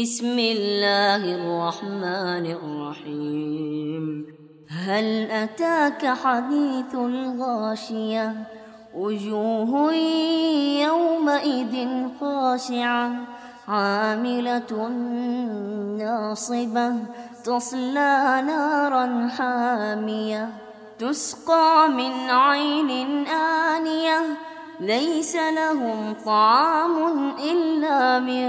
بسم الله الرحمن الرحيم. هل أتاك حديث الغاشية؟ وجوه يومئذ خاشعة. عاملة ناصبة. تصلى نارا حامية. تسقى من عين آنية. ليس لهم طعام إلا من